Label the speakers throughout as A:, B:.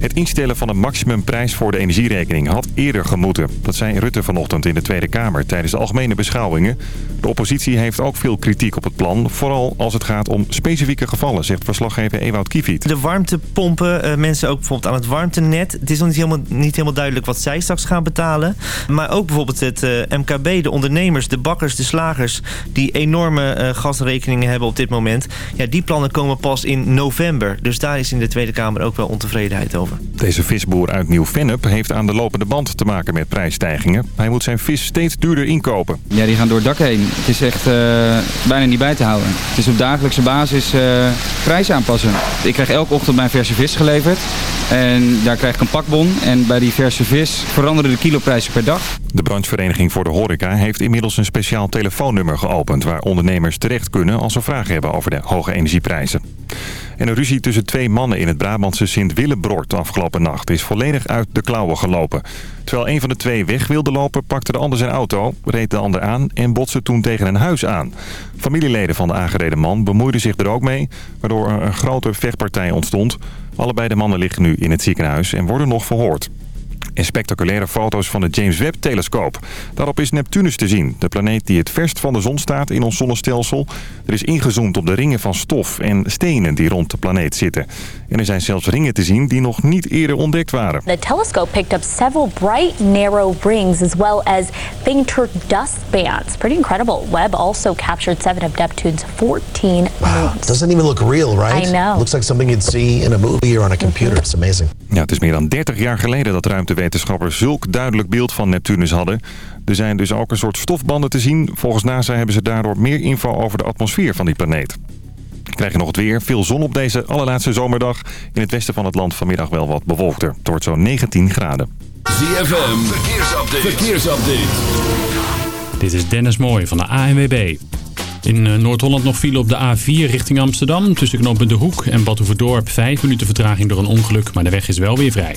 A: Het instellen van een maximumprijs voor de energierekening had eerder gemoeten. Dat zei Rutte vanochtend in de Tweede Kamer tijdens de algemene beschouwingen. De oppositie heeft ook veel kritiek op het plan. Vooral als het gaat om specifieke gevallen, zegt verslaggever Ewout Kiefiet.
B: De warmtepompen, eh, mensen ook bijvoorbeeld aan het warmtenet. Het is nog niet helemaal, niet helemaal duidelijk wat zij straks gaan betalen. Maar ook bijvoorbeeld het eh, MKB, de ondernemers, de bakkers, de slagers... die enorme uh, gasrekeningen hebben op dit moment. Ja, die plannen komen pas in november. Dus daar is in de Tweede Kamer ook wel ontevredenheid over.
A: Deze visboer uit Nieuw-Vennep heeft aan de lopende band te maken met prijsstijgingen. Hij moet zijn vis steeds duurder inkopen.
C: Ja, die gaan door het dak heen. Het is echt uh, bijna niet bij te houden. Het is op dagelijkse basis uh, prijs aanpassen. Ik krijg elke ochtend mijn verse vis geleverd. En daar krijg ik een pakbon. En bij die verse vis veranderen de kiloprijzen per dag.
A: De branchevereniging voor de horeca heeft inmiddels een speciaal telefoonnummer geopend... waar ondernemers terecht kunnen als ze vragen hebben over de hoge energieprijzen. En een ruzie tussen twee mannen in het Brabantse Sint-Willebrord afgelopen nacht is volledig uit de klauwen gelopen. Terwijl een van de twee weg wilde lopen, pakte de ander zijn auto, reed de ander aan en botste toen tegen een huis aan. Familieleden van de aangereden man bemoeiden zich er ook mee, waardoor een grote vechtpartij ontstond. Allebei de mannen liggen nu in het ziekenhuis en worden nog verhoord en spectaculaire foto's van de James Webb-telescoop. Daarop is Neptunus te zien, de planeet die het verst van de zon staat in ons zonnestelsel. Er is ingezoomd op de ringen van stof en stenen die rond de planeet zitten. En er zijn zelfs ringen te zien die nog niet eerder ontdekt waren.
D: The telescope picked up several bright, narrow rings as well as fainter dust bands. Pretty incredible. Webb also captured seven of Neptune's 14 moons.
E: Wow, doesn't even look real, right?
D: I know.
E: Looks like something you'd see in a movie or on a computer. It's amazing.
A: Ja, het is meer dan 30 jaar geleden dat ruimtewetenschappers zulk duidelijk beeld van Neptunus hadden. Er zijn dus ook een soort stofbanden te zien. Volgens NASA hebben ze daardoor meer info over de atmosfeer van die planeet. Krijg je nog het weer. Veel zon op deze allerlaatste zomerdag. In het westen van het land vanmiddag wel wat bewolkter. Het wordt zo'n 19 graden.
F: ZFM, verkeersupdate. verkeersupdate.
G: Dit is Dennis Mooij van de ANWB. In Noord-Holland nog file op de A4 richting Amsterdam. Tussen knooppunt De Hoek en Badhoevedorp. Vijf minuten vertraging door een ongeluk, maar de weg is wel weer vrij.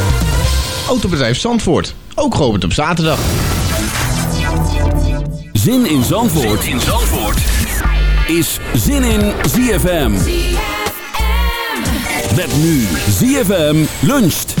H: Autobedrijf Zandvoort, ook geopend op zaterdag.
F: Zin in Zandvoort, zin in Zandvoort. is Zin in ZFM. Met nu ZFM luncht.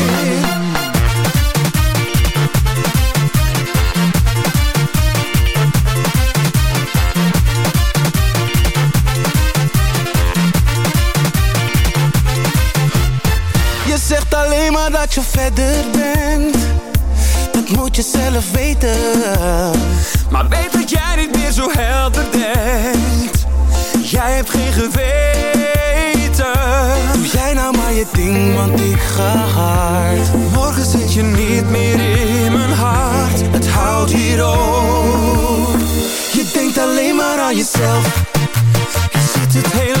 I: Dat je verder bent. Dat moet je zelf weten. Maar weet dat jij niet meer zo helder denkt Jij hebt geen geweten. Doe jij nou maar je ding, want ik ga hard. Morgen zit je niet meer in mijn hart. Het houdt hier op. Je denkt alleen maar aan jezelf. Je ziet het hele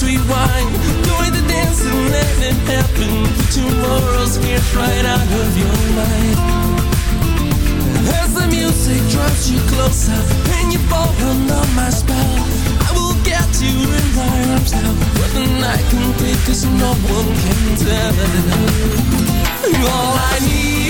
I: sweet wine? Join the dance and let it happen. Put tomorrow's fears right out of your mind. As the music drives you closer and you fall under my spell, I will get you in my arms now. But the night can be cause no one can tell. All I need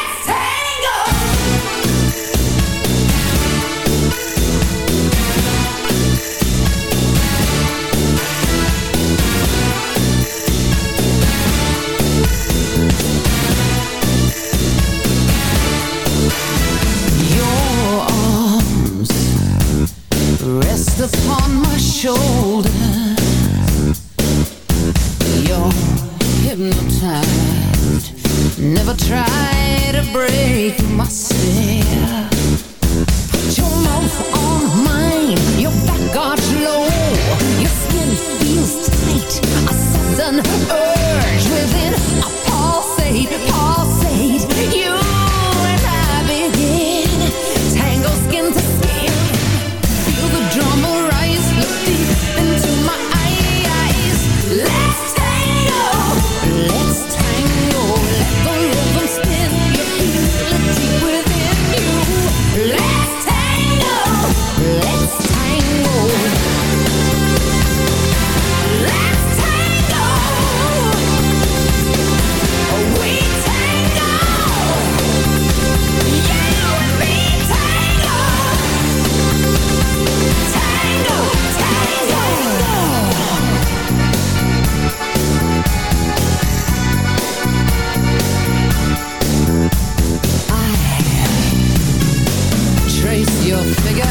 J: Nigga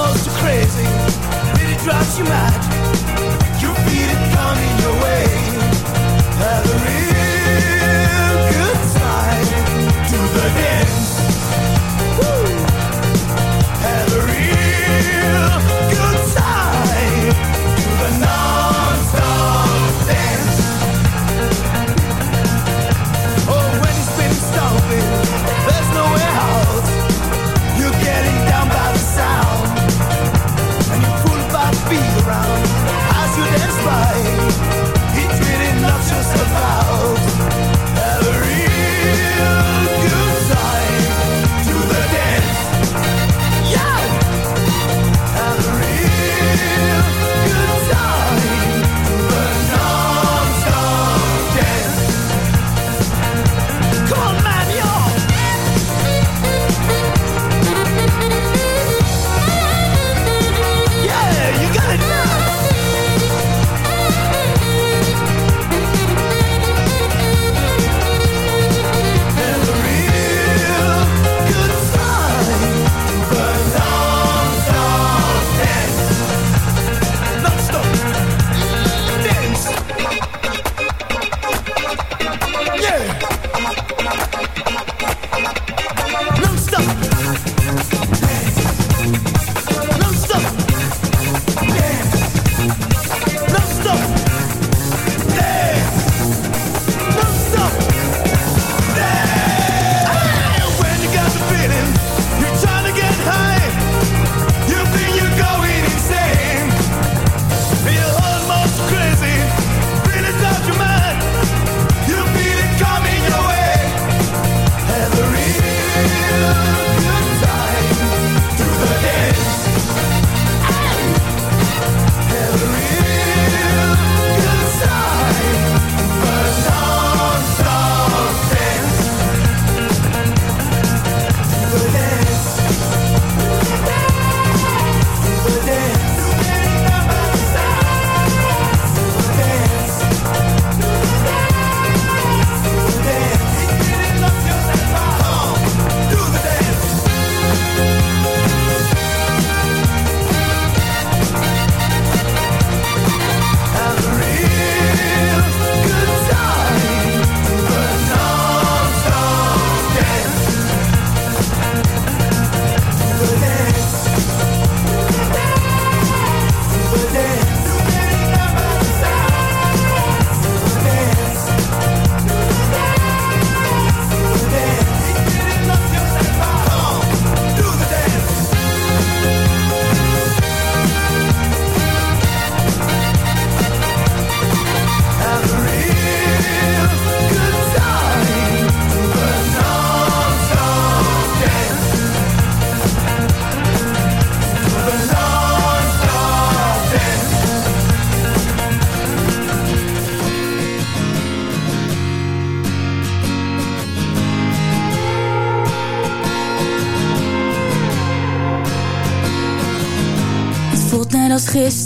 J: Almost crazy. Really drives you mad. You feel it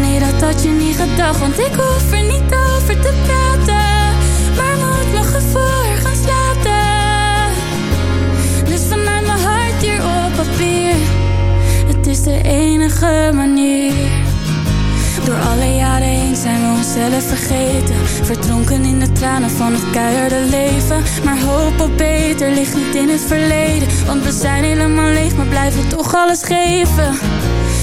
K: Nee, dat had je niet gedacht, want ik hoef er niet over te praten. Maar moet mijn gevoel gaan slapen. Dus vanuit mijn hart hier op papier. Het is de enige manier. Door alle jaren heen zijn we onszelf vergeten. Verdronken in de tranen van het keiharde leven. Maar hoop op beter ligt niet in het verleden. Want we zijn helemaal leeg, maar blijven toch alles geven.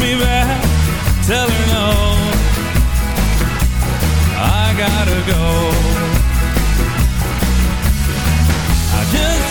L: Me back, tell her no. I gotta go. I just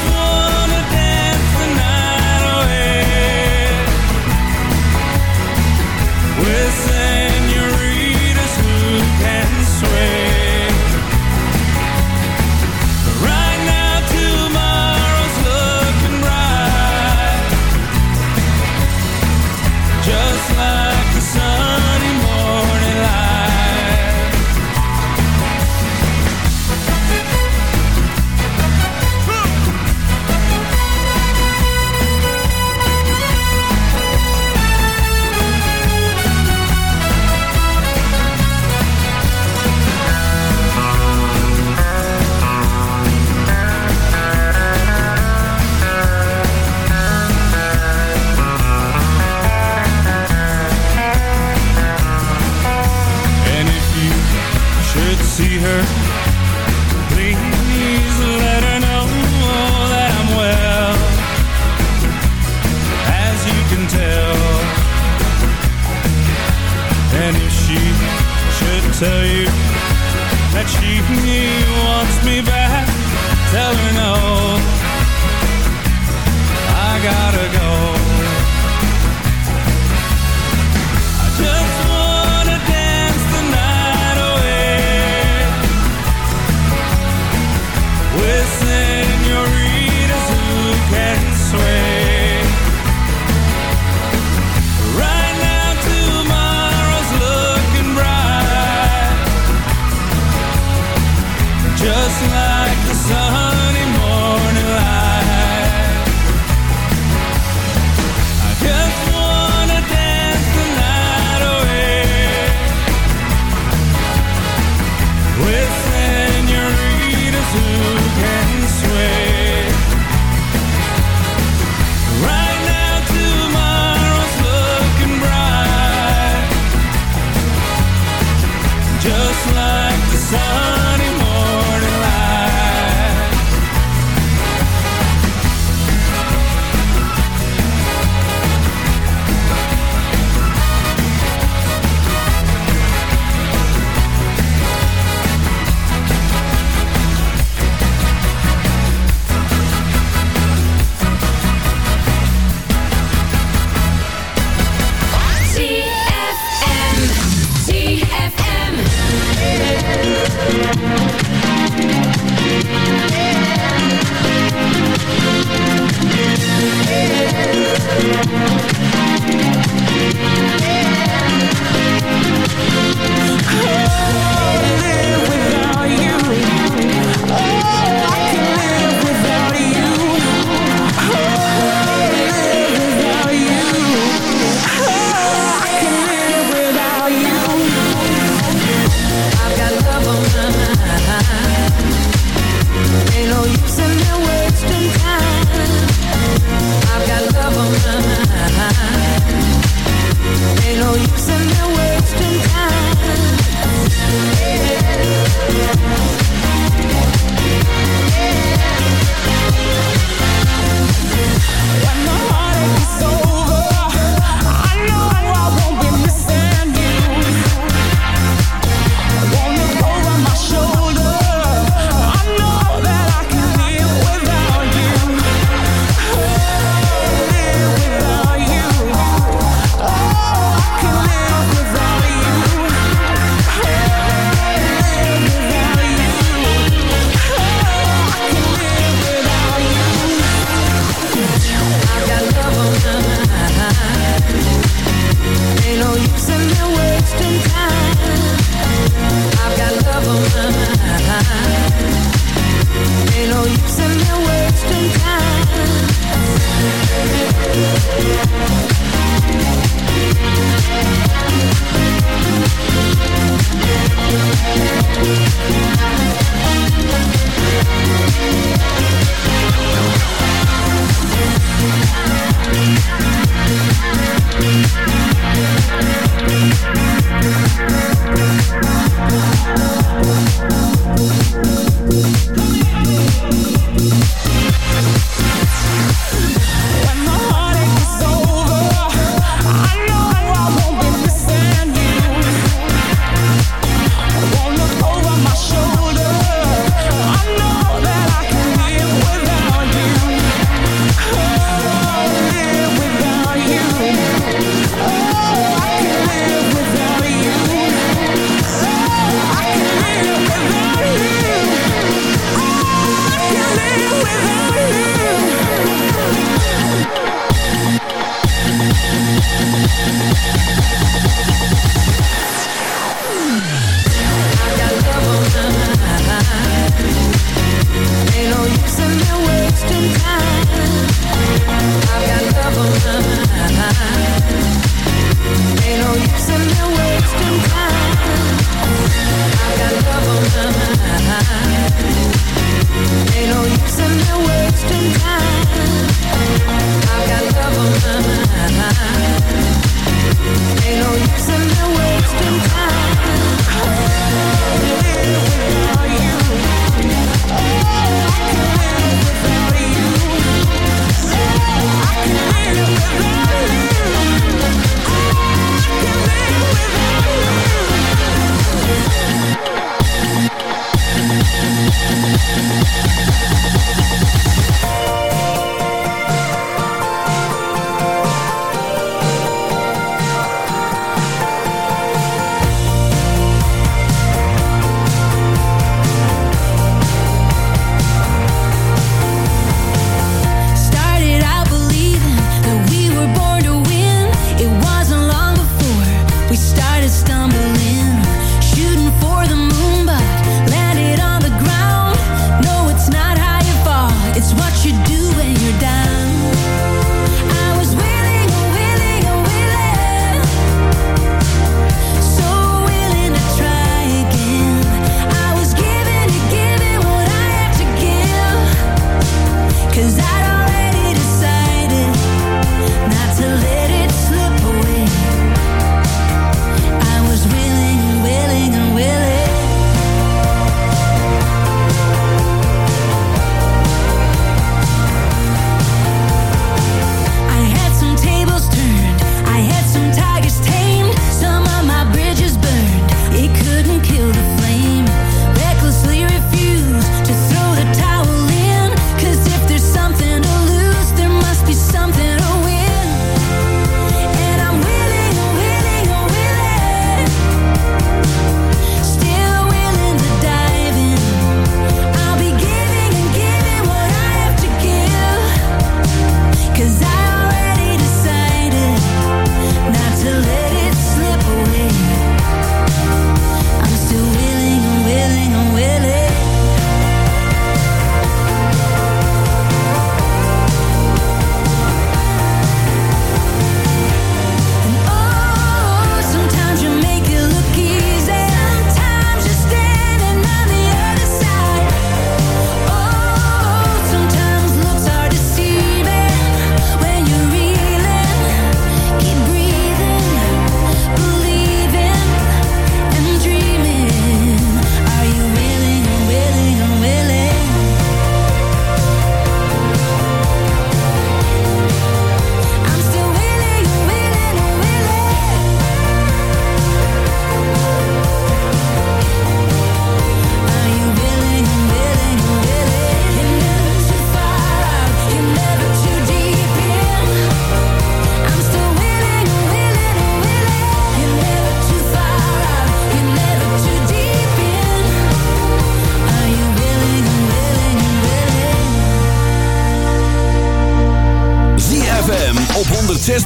L: us right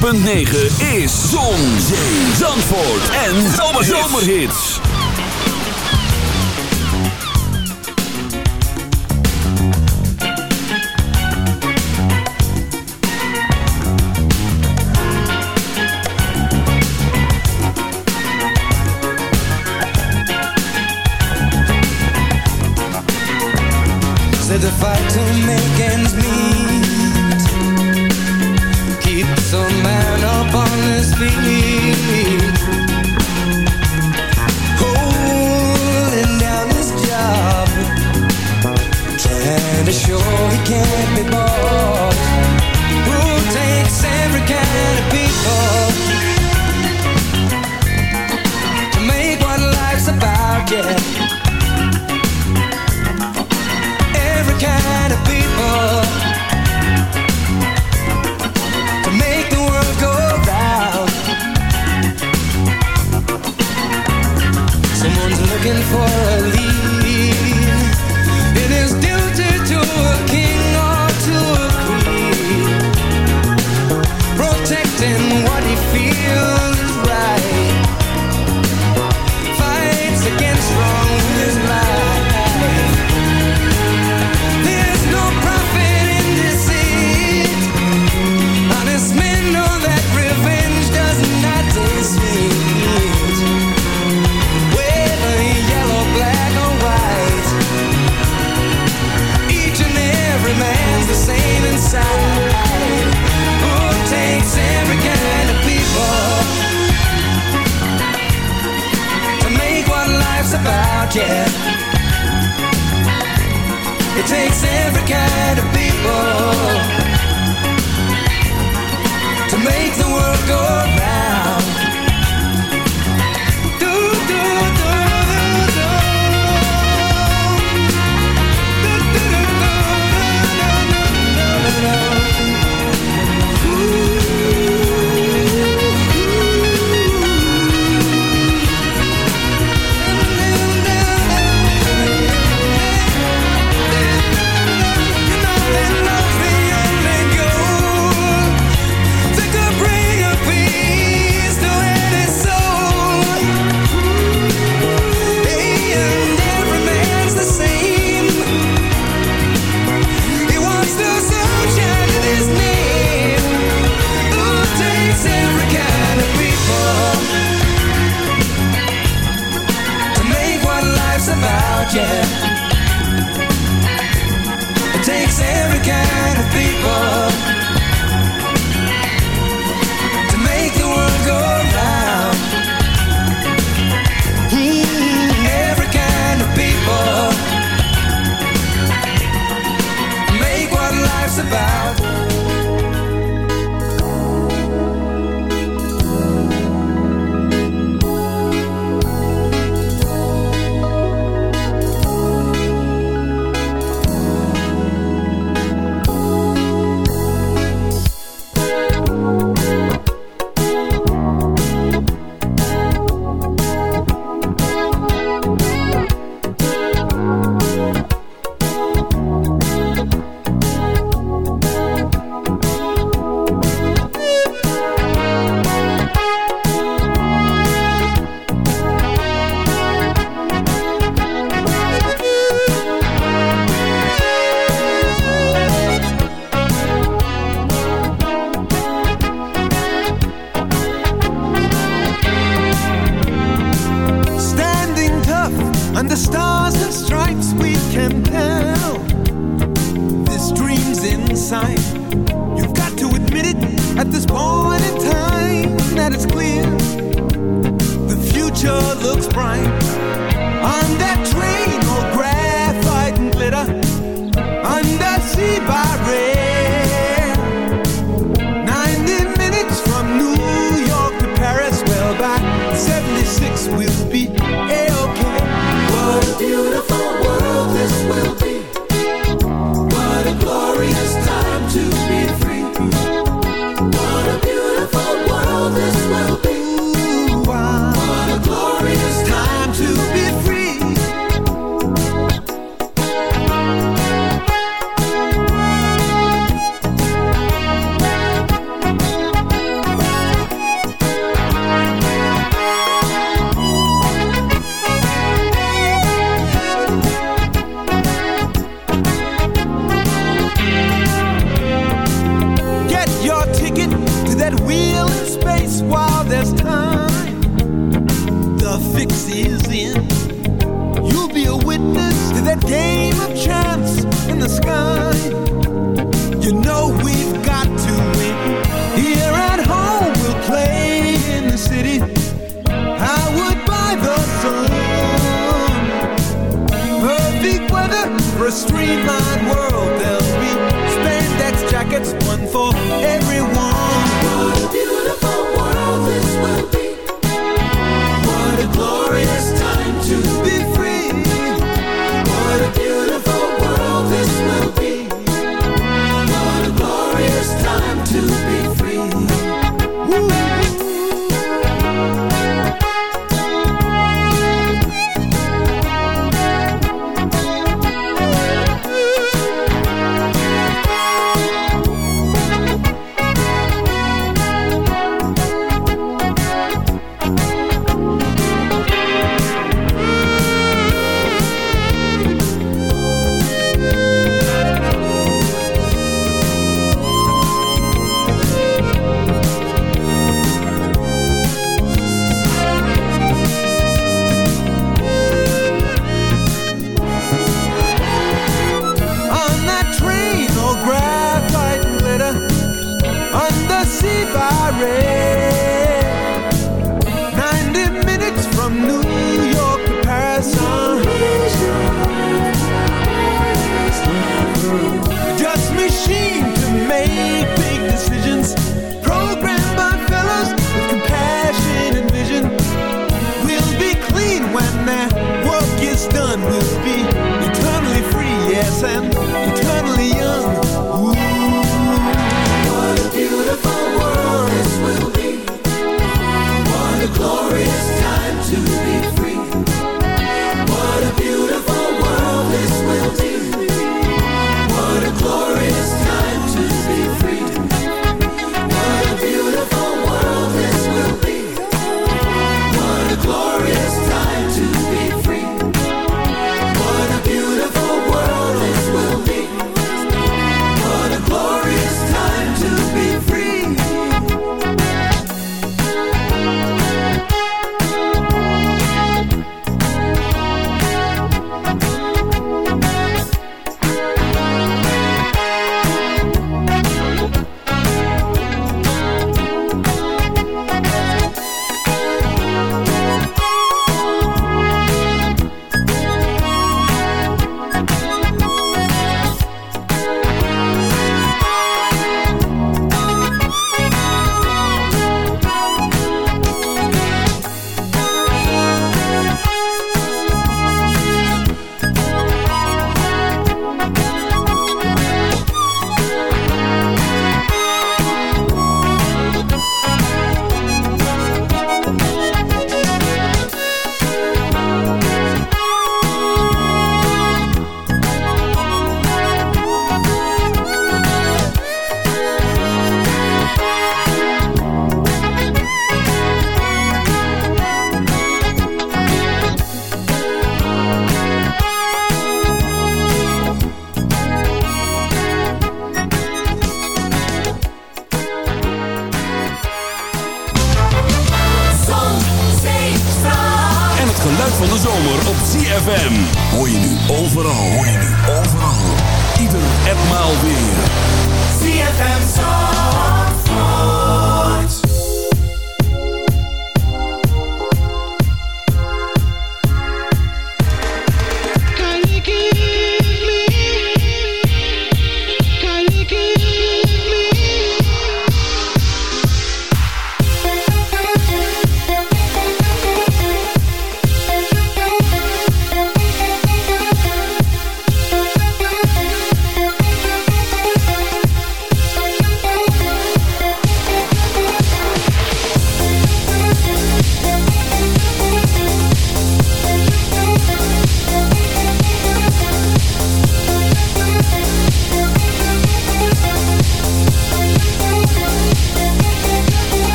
M: 106.9 is